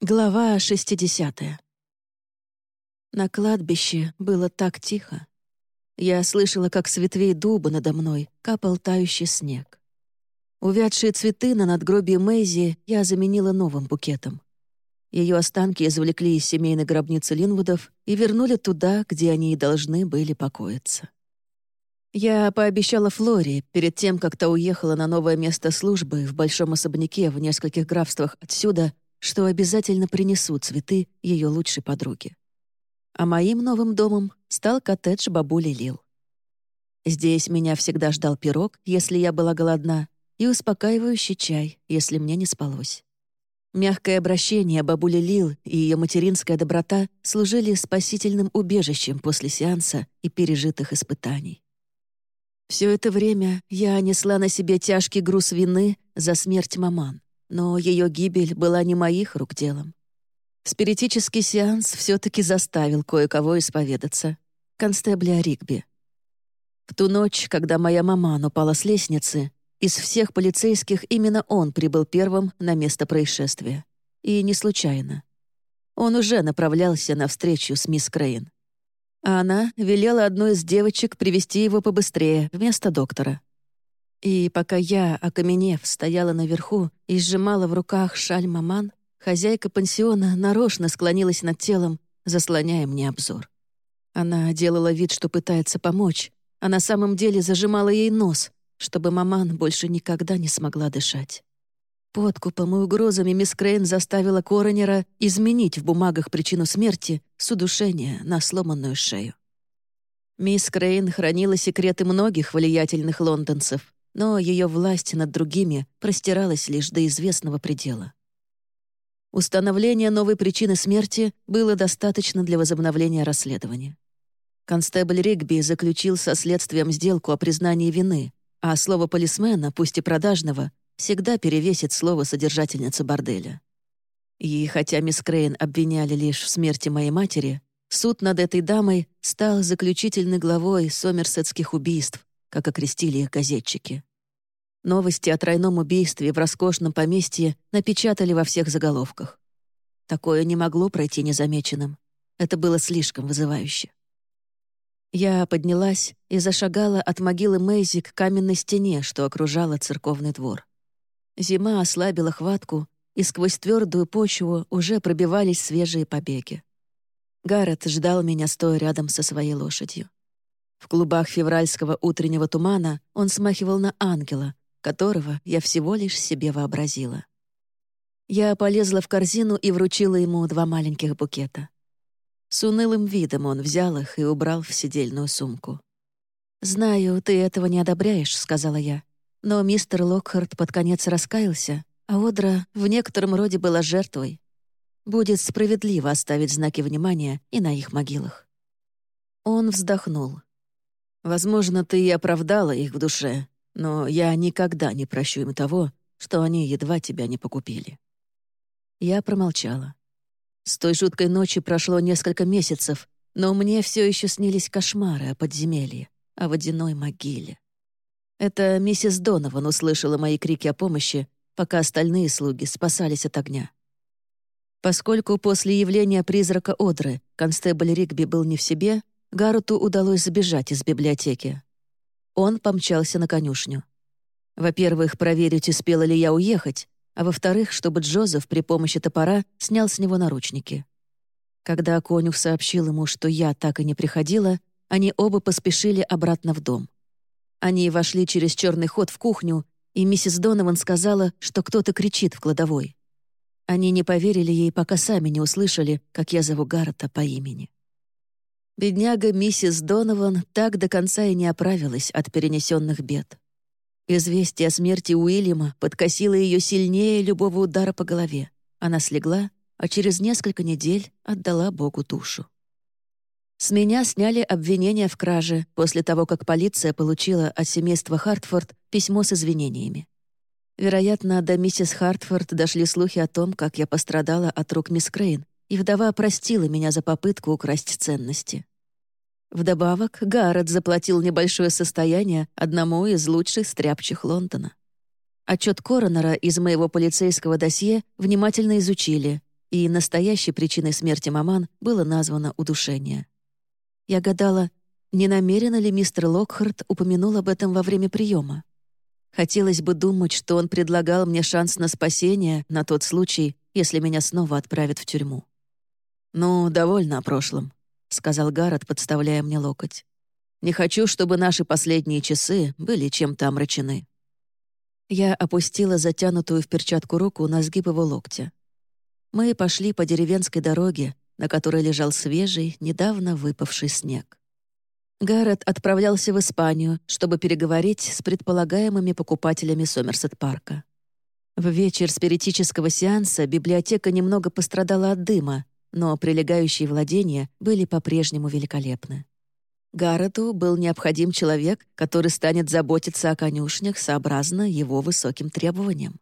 Глава 60. На кладбище было так тихо. Я слышала, как с ветвей дуба надо мной капал тающий снег. Увядшие цветы на надгробии Мэйзи я заменила новым букетом. Ее останки извлекли из семейной гробницы Линвудов и вернули туда, где они и должны были покоиться. Я пообещала Флоре, перед тем, как та уехала на новое место службы в большом особняке в нескольких графствах отсюда, что обязательно принесу цветы ее лучшей подруге. А моим новым домом стал коттедж бабули Лил. Здесь меня всегда ждал пирог, если я была голодна, и успокаивающий чай, если мне не спалось. Мягкое обращение бабули Лил и ее материнская доброта служили спасительным убежищем после сеанса и пережитых испытаний. Все это время я несла на себе тяжкий груз вины за смерть маман. Но ее гибель была не моих рук делом. Спиритический сеанс все-таки заставил кое-кого исповедаться. Констебля Ригби. В ту ночь, когда моя мама упала с лестницы, из всех полицейских именно он прибыл первым на место происшествия. И не случайно. Он уже направлялся на встречу с мисс Крейн. А она велела одной из девочек привести его побыстрее, вместо доктора. И пока я, окаменев, стояла наверху и сжимала в руках шаль маман, хозяйка пансиона нарочно склонилась над телом, заслоняя мне обзор. Она делала вид, что пытается помочь, а на самом деле зажимала ей нос, чтобы маман больше никогда не смогла дышать. Подкупом и угрозами мисс Крейн заставила коронера изменить в бумагах причину смерти с удушения на сломанную шею. Мисс Крейн хранила секреты многих влиятельных лондонцев, но ее власть над другими простиралась лишь до известного предела. Установление новой причины смерти было достаточно для возобновления расследования. Констебль Ригби заключил со следствием сделку о признании вины, а слово полисмена, пусть и продажного, всегда перевесит слово содержательницы борделя. И хотя мисс Крейн обвиняли лишь в смерти моей матери, суд над этой дамой стал заключительной главой сомерсетских убийств, как окрестили их газетчики. Новости о тройном убийстве в роскошном поместье напечатали во всех заголовках. Такое не могло пройти незамеченным. Это было слишком вызывающе. Я поднялась и зашагала от могилы Мэйзи к каменной стене, что окружала церковный двор. Зима ослабила хватку, и сквозь твердую почву уже пробивались свежие побеги. Гаррет ждал меня, стоя рядом со своей лошадью. В клубах февральского утреннего тумана он смахивал на ангела, которого я всего лишь себе вообразила. Я полезла в корзину и вручила ему два маленьких букета. С унылым видом он взял их и убрал в сидельную сумку. «Знаю, ты этого не одобряешь», — сказала я. Но мистер Локхарт под конец раскаялся, а Одра в некотором роде была жертвой. Будет справедливо оставить знаки внимания и на их могилах. Он вздохнул. «Возможно, ты и оправдала их в душе, но я никогда не прощу им того, что они едва тебя не покупили». Я промолчала. С той жуткой ночи прошло несколько месяцев, но мне все еще снились кошмары о подземелье, о водяной могиле. Это миссис Донован услышала мои крики о помощи, пока остальные слуги спасались от огня. Поскольку после явления призрака Одры констебль Ригби был не в себе, Гаррету удалось забежать из библиотеки. Он помчался на конюшню. Во-первых, проверить, успела ли я уехать, а во-вторых, чтобы Джозеф при помощи топора снял с него наручники. Когда конюх сообщил ему, что я так и не приходила, они оба поспешили обратно в дом. Они вошли через черный ход в кухню, и миссис Донован сказала, что кто-то кричит в кладовой. Они не поверили ей, пока сами не услышали, как я зову Гаррета по имени. Бедняга миссис Донован так до конца и не оправилась от перенесенных бед. Известие о смерти Уильяма подкосило ее сильнее любого удара по голове. Она слегла, а через несколько недель отдала Богу душу. С меня сняли обвинения в краже после того, как полиция получила от семейства Хартфорд письмо с извинениями. Вероятно, до миссис Хартфорд дошли слухи о том, как я пострадала от рук мисс Крейн, и вдова простила меня за попытку украсть ценности. Вдобавок, Гаррет заплатил небольшое состояние одному из лучших стряпчих Лондона. Отчет коронера из моего полицейского досье внимательно изучили, и настоящей причиной смерти маман было названо удушение. Я гадала, не намеренно ли мистер Локхарт упомянул об этом во время приема. Хотелось бы думать, что он предлагал мне шанс на спасение на тот случай, если меня снова отправят в тюрьму. «Ну, довольно о прошлом», — сказал Гаррет, подставляя мне локоть. «Не хочу, чтобы наши последние часы были чем-то омрачены». Я опустила затянутую в перчатку руку на сгиб его локтя. Мы пошли по деревенской дороге, на которой лежал свежий, недавно выпавший снег. Гаррет отправлялся в Испанию, чтобы переговорить с предполагаемыми покупателями Сомерсет-парка. В вечер спиритического сеанса библиотека немного пострадала от дыма, но прилегающие владения были по-прежнему великолепны. Гаррету был необходим человек, который станет заботиться о конюшнях сообразно его высоким требованиям.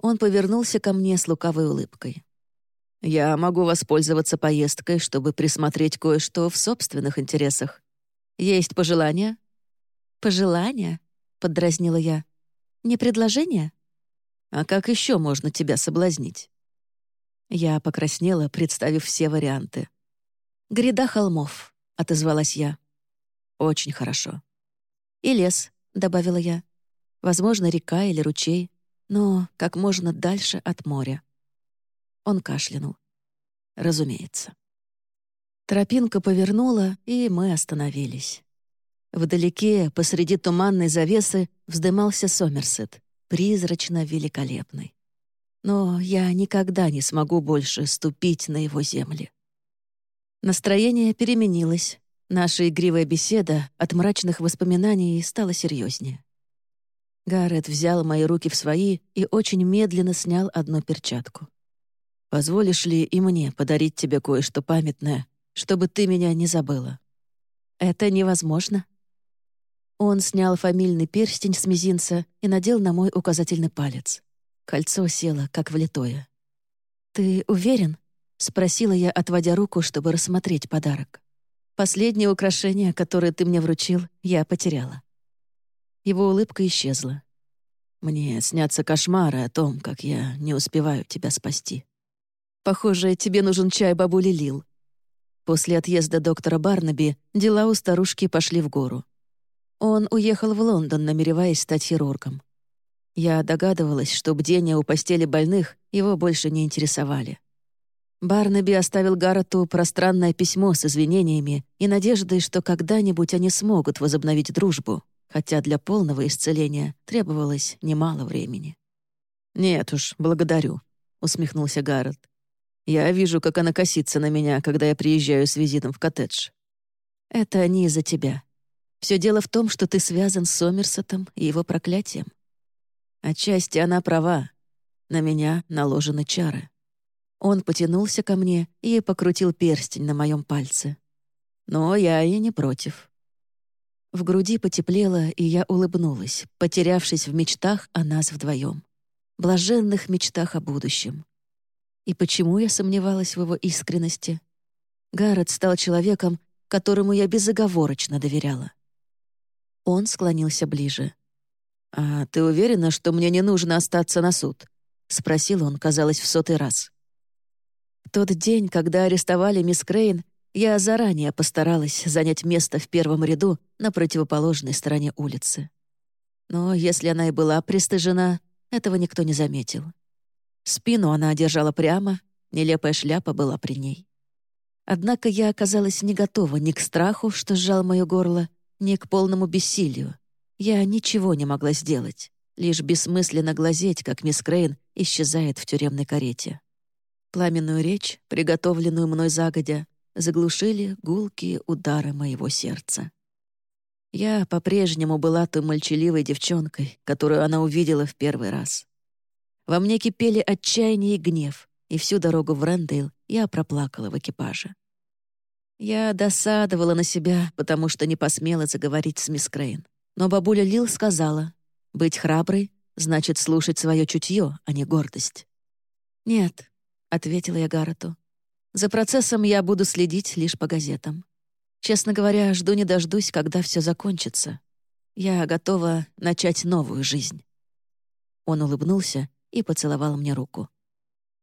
Он повернулся ко мне с лукавой улыбкой. «Я могу воспользоваться поездкой, чтобы присмотреть кое-что в собственных интересах. Есть пожелания?» «Пожелания?» — поддразнила я. «Не предложение?» «А как еще можно тебя соблазнить?» Я покраснела, представив все варианты. «Гряда холмов», — отозвалась я. «Очень хорошо». «И лес», — добавила я. «Возможно, река или ручей, но как можно дальше от моря». Он кашлянул. «Разумеется». Тропинка повернула, и мы остановились. Вдалеке, посреди туманной завесы, вздымался Сомерсет, призрачно великолепный. Но я никогда не смогу больше ступить на его земли. Настроение переменилось. Наша игривая беседа от мрачных воспоминаний стала серьезнее. Гаррет взял мои руки в свои и очень медленно снял одну перчатку. «Позволишь ли и мне подарить тебе кое-что памятное чтобы ты меня не забыла». «Это невозможно». Он снял фамильный перстень с мизинца и надел на мой указательный палец. Кольцо село, как влитое. «Ты уверен?» — спросила я, отводя руку, чтобы рассмотреть подарок. «Последнее украшение, которое ты мне вручил, я потеряла». Его улыбка исчезла. «Мне снятся кошмары о том, как я не успеваю тебя спасти. Похоже, тебе нужен чай бабули Лил. После отъезда доктора Барнаби дела у старушки пошли в гору. Он уехал в Лондон, намереваясь стать хирургом. Я догадывалась, что бдения у постели больных его больше не интересовали. Барнаби оставил Гаррету пространное письмо с извинениями и надеждой, что когда-нибудь они смогут возобновить дружбу, хотя для полного исцеления требовалось немало времени. «Нет уж, благодарю», — усмехнулся Гаррет. Я вижу, как она косится на меня, когда я приезжаю с визитом в коттедж. Это не из-за тебя. Все дело в том, что ты связан с Сомерсетом и его проклятием. Отчасти она права. На меня наложены чары. Он потянулся ко мне и покрутил перстень на моем пальце. Но я и не против. В груди потеплело, и я улыбнулась, потерявшись в мечтах о нас вдвоем. Блаженных мечтах о будущем. И почему я сомневалась в его искренности? Гаррет стал человеком, которому я безоговорочно доверяла. Он склонился ближе. «А ты уверена, что мне не нужно остаться на суд?» — спросил он, казалось, в сотый раз. Тот день, когда арестовали мисс Крейн, я заранее постаралась занять место в первом ряду на противоположной стороне улицы. Но если она и была пристыжена, этого никто не заметил. Спину она одержала прямо, нелепая шляпа была при ней. Однако я оказалась не готова ни к страху, что сжал мое горло, ни к полному бессилию. Я ничего не могла сделать, лишь бессмысленно глазеть, как мисс Крейн исчезает в тюремной карете. Пламенную речь, приготовленную мной загодя, заглушили гулкие удары моего сердца. Я по-прежнему была той молчаливой девчонкой, которую она увидела в первый раз. Во мне кипели отчаяние и гнев, и всю дорогу в Рэндейл я проплакала в экипаже. Я досадовала на себя, потому что не посмела заговорить с мисс Крейн. Но бабуля Лил сказала, «Быть храброй значит слушать свое чутье, а не гордость». «Нет», — ответила я Гаррету. «За процессом я буду следить лишь по газетам. Честно говоря, жду не дождусь, когда все закончится. Я готова начать новую жизнь». Он улыбнулся и поцеловал мне руку.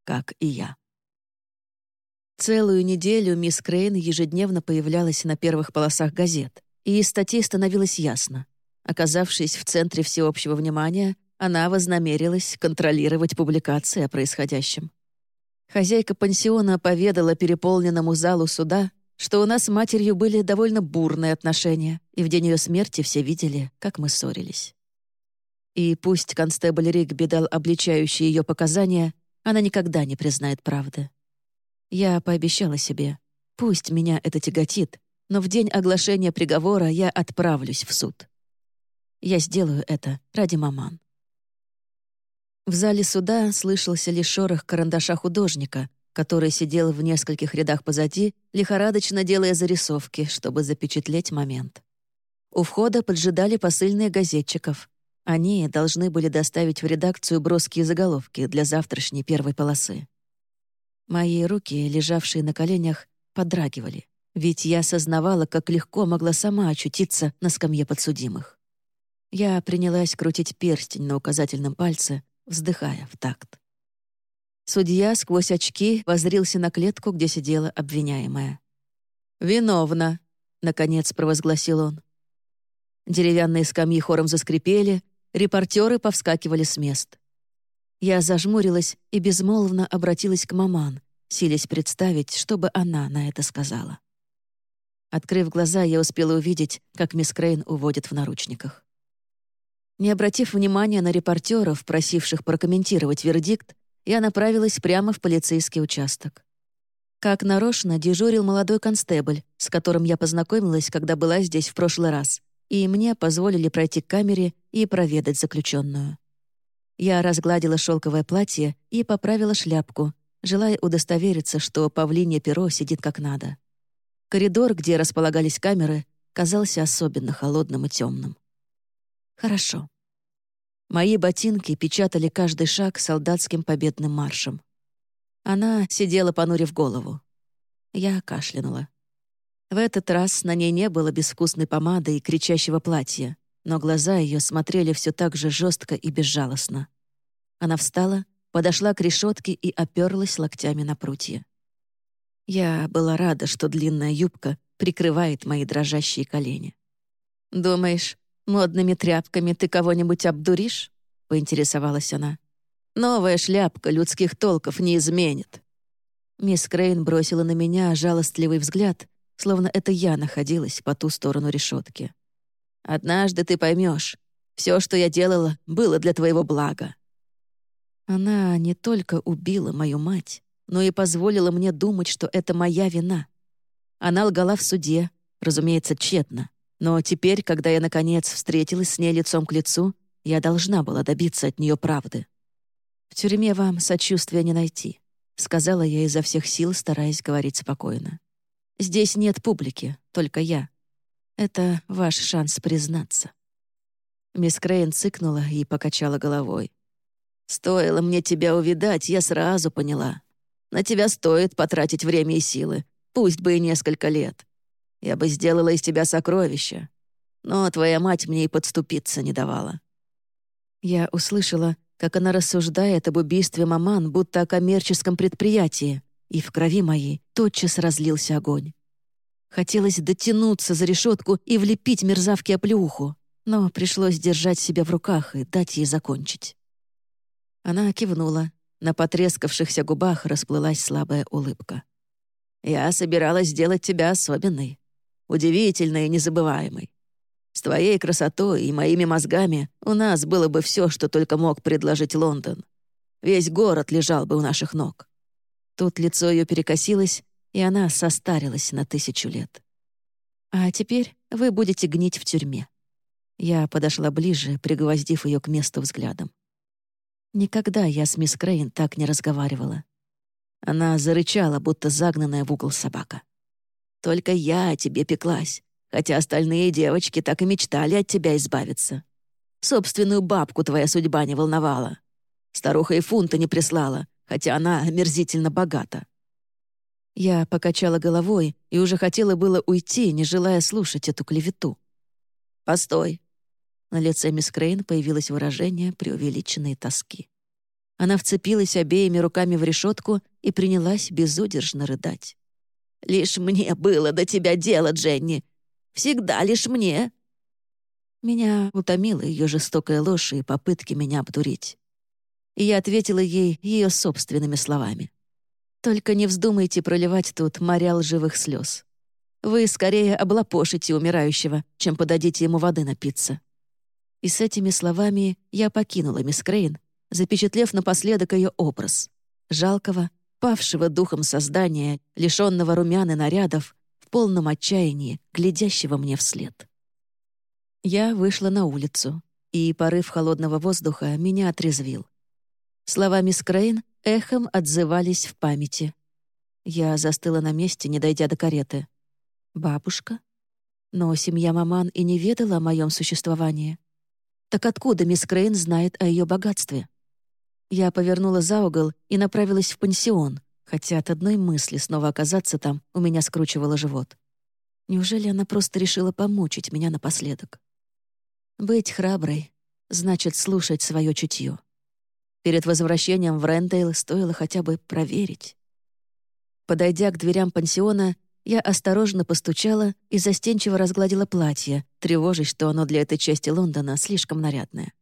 Как и я. Целую неделю мисс Крейн ежедневно появлялась на первых полосах газет, и из статей становилось ясно. Оказавшись в центре всеобщего внимания, она вознамерилась контролировать публикации о происходящем. Хозяйка пансиона поведала переполненному залу суда, что у нас с матерью были довольно бурные отношения, и в день ее смерти все видели, как мы ссорились. И пусть констебль Ригби дал обличающие ее показания, она никогда не признает правды. Я пообещала себе, пусть меня это тяготит, но в день оглашения приговора я отправлюсь в суд. Я сделаю это ради маман. В зале суда слышался лишь шорох карандаша художника, который сидел в нескольких рядах позади, лихорадочно делая зарисовки, чтобы запечатлеть момент. У входа поджидали посыльные газетчиков. Они должны были доставить в редакцию броские заголовки для завтрашней первой полосы. Мои руки, лежавшие на коленях, подрагивали, ведь я осознавала, как легко могла сама очутиться на скамье подсудимых. Я принялась крутить перстень на указательном пальце, вздыхая в такт. Судья сквозь очки возрился на клетку, где сидела обвиняемая. «Виновна», — наконец провозгласил он. Деревянные скамьи хором заскрипели, репортеры повскакивали с мест. Я зажмурилась и безмолвно обратилась к маман, силясь представить, что бы она на это сказала. Открыв глаза, я успела увидеть, как мисс Крейн уводит в наручниках. Не обратив внимания на репортеров, просивших прокомментировать вердикт, я направилась прямо в полицейский участок. Как нарочно дежурил молодой констебль, с которым я познакомилась, когда была здесь в прошлый раз, и мне позволили пройти к камере и проведать заключенную. Я разгладила шелковое платье и поправила шляпку, желая удостовериться, что павлинье перо сидит как надо. Коридор, где располагались камеры, казался особенно холодным и темным. Хорошо. Мои ботинки печатали каждый шаг солдатским победным маршем. Она сидела, понурив голову. Я кашлянула. В этот раз на ней не было безвкусной помады и кричащего платья, но глаза ее смотрели все так же жестко и безжалостно. Она встала, подошла к решетке и оперлась локтями на прутья. Я была рада, что длинная юбка прикрывает мои дрожащие колени. «Думаешь, модными тряпками ты кого-нибудь обдуришь?» — поинтересовалась она. «Новая шляпка людских толков не изменит». Мисс Крейн бросила на меня жалостливый взгляд, словно это я находилась по ту сторону решетки. Однажды ты поймешь, все, что я делала, было для твоего блага». Она не только убила мою мать, но и позволила мне думать, что это моя вина. Она лгала в суде, разумеется, тщетно. Но теперь, когда я, наконец, встретилась с ней лицом к лицу, я должна была добиться от нее правды. «В тюрьме вам сочувствия не найти», — сказала я изо всех сил, стараясь говорить спокойно. «Здесь нет публики, только я. Это ваш шанс признаться». Мисс Крейн цыкнула и покачала головой. «Стоило мне тебя увидать, я сразу поняла. На тебя стоит потратить время и силы, пусть бы и несколько лет. Я бы сделала из тебя сокровище, но твоя мать мне и подступиться не давала». Я услышала, как она рассуждает об убийстве маман, будто о коммерческом предприятии, и в крови моей тотчас разлился огонь. Хотелось дотянуться за решетку и влепить мерзавке оплеуху, но пришлось держать себя в руках и дать ей закончить. Она кивнула. На потрескавшихся губах расплылась слабая улыбка. «Я собиралась сделать тебя особенной, удивительной и незабываемой. С твоей красотой и моими мозгами у нас было бы все, что только мог предложить Лондон. Весь город лежал бы у наших ног». Тут лицо ее перекосилось, и она состарилась на тысячу лет. А теперь вы будете гнить в тюрьме. Я подошла ближе, пригвоздив ее к месту взглядом. Никогда я с мисс Крейн так не разговаривала. Она зарычала, будто загнанная в угол собака. «Только я о тебе пеклась, хотя остальные девочки так и мечтали от тебя избавиться. Собственную бабку твоя судьба не волновала. Старуха и фунта не прислала, хотя она омерзительно богата. Я покачала головой и уже хотела было уйти, не желая слушать эту клевету. «Постой!» На лице мисс Крейн появилось выражение преувеличенной тоски. Она вцепилась обеими руками в решетку и принялась безудержно рыдать. «Лишь мне было до тебя дело, Дженни! Всегда лишь мне!» Меня утомила ее жестокая ложь и попытки меня обдурить. И я ответила ей ее собственными словами. «Только не вздумайте проливать тут моря лживых слез. Вы скорее облапошите умирающего, чем подадите ему воды напиться». И с этими словами я покинула мисс Крейн, запечатлев напоследок ее образ. Жалкого, павшего духом создания, лишенного румян и нарядов, в полном отчаянии, глядящего мне вслед. Я вышла на улицу, и порыв холодного воздуха меня отрезвил. Слова мисс Крейн эхом отзывались в памяти. Я застыла на месте, не дойдя до кареты. Бабушка? Но семья Маман и не ведала о моем существовании. Так откуда мисс Крейн знает о ее богатстве? Я повернула за угол и направилась в пансион, хотя от одной мысли снова оказаться там у меня скручивало живот. Неужели она просто решила помучить меня напоследок? Быть храброй значит слушать свое чутье. Перед возвращением в Рендейл стоило хотя бы проверить. Подойдя к дверям пансиона, я осторожно постучала и застенчиво разгладила платье, тревожась, что оно для этой части Лондона слишком нарядное.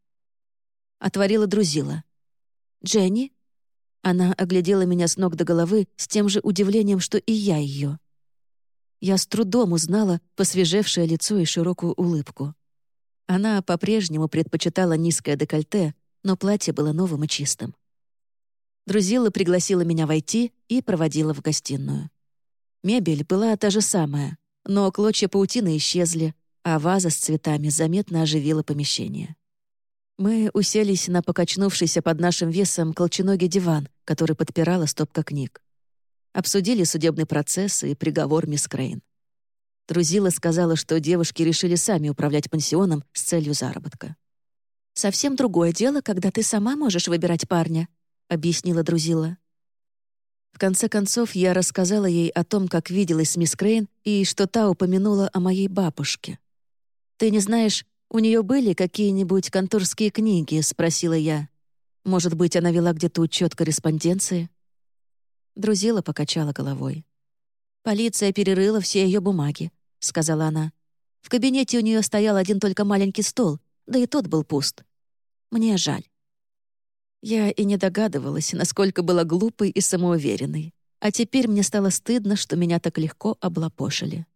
Отворила друзила. «Дженни?» Она оглядела меня с ног до головы с тем же удивлением, что и я ее. Я с трудом узнала посвежевшее лицо и широкую улыбку. Она по-прежнему предпочитала низкое декольте, но платье было новым и чистым. Друзила пригласила меня войти и проводила в гостиную. Мебель была та же самая, но клочья паутины исчезли, а ваза с цветами заметно оживила помещение. Мы уселись на покачнувшийся под нашим весом колченогий диван, который подпирала стопка книг. Обсудили судебный процесс и приговор мисс Крейн. Друзила сказала, что девушки решили сами управлять пансионом с целью заработка. «Совсем другое дело, когда ты сама можешь выбирать парня», — объяснила Друзила. В конце концов, я рассказала ей о том, как виделась с мисс Крейн и что та упомянула о моей бабушке. «Ты не знаешь, у нее были какие-нибудь конторские книги?» — спросила я. «Может быть, она вела где-то учет корреспонденции?» Друзила покачала головой. «Полиция перерыла все ее бумаги», — сказала она. «В кабинете у нее стоял один только маленький стол, да и тот был пуст. Мне жаль». Я и не догадывалась, насколько была глупой и самоуверенной. А теперь мне стало стыдно, что меня так легко облапошили.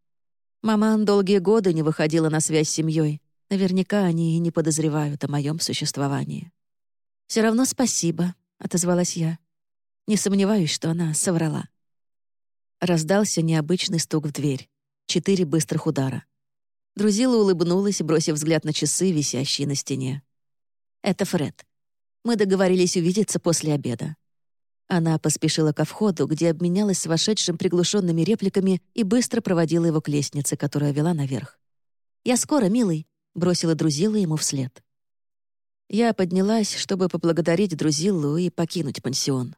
Маман долгие годы не выходила на связь с семьей. Наверняка они и не подозревают о моем существовании. Все равно спасибо», — отозвалась я. Не сомневаюсь, что она соврала. Раздался необычный стук в дверь. Четыре быстрых удара. Друзила улыбнулась, бросив взгляд на часы, висящие на стене. «Это Фред. Мы договорились увидеться после обеда». Она поспешила ко входу, где обменялась с вошедшим приглушенными репликами и быстро проводила его к лестнице, которая вела наверх. «Я скоро, милый», — бросила Друзила ему вслед. Я поднялась, чтобы поблагодарить Друзиллу и покинуть пансион.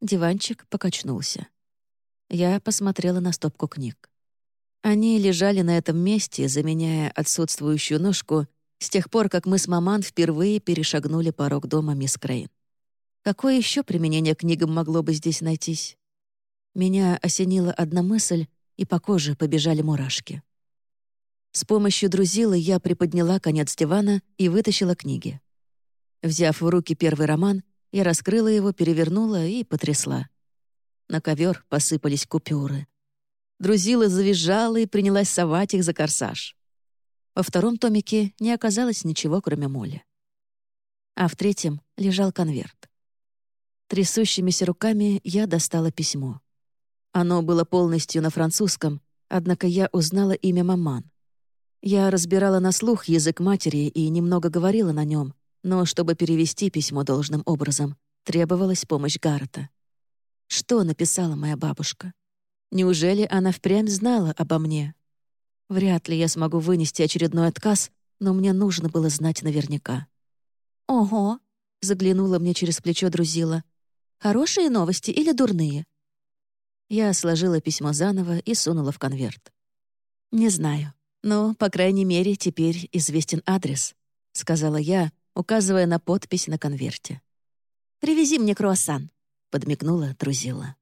Диванчик покачнулся. Я посмотрела на стопку книг. Они лежали на этом месте, заменяя отсутствующую ножку, с тех пор, как мы с маман впервые перешагнули порог дома мисс Крейн. Какое еще применение книгам могло бы здесь найтись? Меня осенила одна мысль, и по коже побежали мурашки. С помощью друзилы я приподняла конец дивана и вытащила книги. Взяв в руки первый роман, я раскрыла его, перевернула и потрясла. На ковер посыпались купюры. Друзила завизжала и принялась совать их за корсаж. Во втором томике не оказалось ничего, кроме моли. А в третьем лежал конверт. Трясущимися руками я достала письмо. Оно было полностью на французском, однако я узнала имя Маман. Я разбирала на слух язык матери и немного говорила на нем, но чтобы перевести письмо должным образом, требовалась помощь Гаррета. Что написала моя бабушка? Неужели она впрямь знала обо мне? Вряд ли я смогу вынести очередной отказ, но мне нужно было знать наверняка. «Ого!» — заглянула мне через плечо друзила. «Хорошие новости или дурные?» Я сложила письмо заново и сунула в конверт. «Не знаю, но, по крайней мере, теперь известен адрес», — сказала я, указывая на подпись на конверте. Привези мне круассан», — подмигнула Друзила.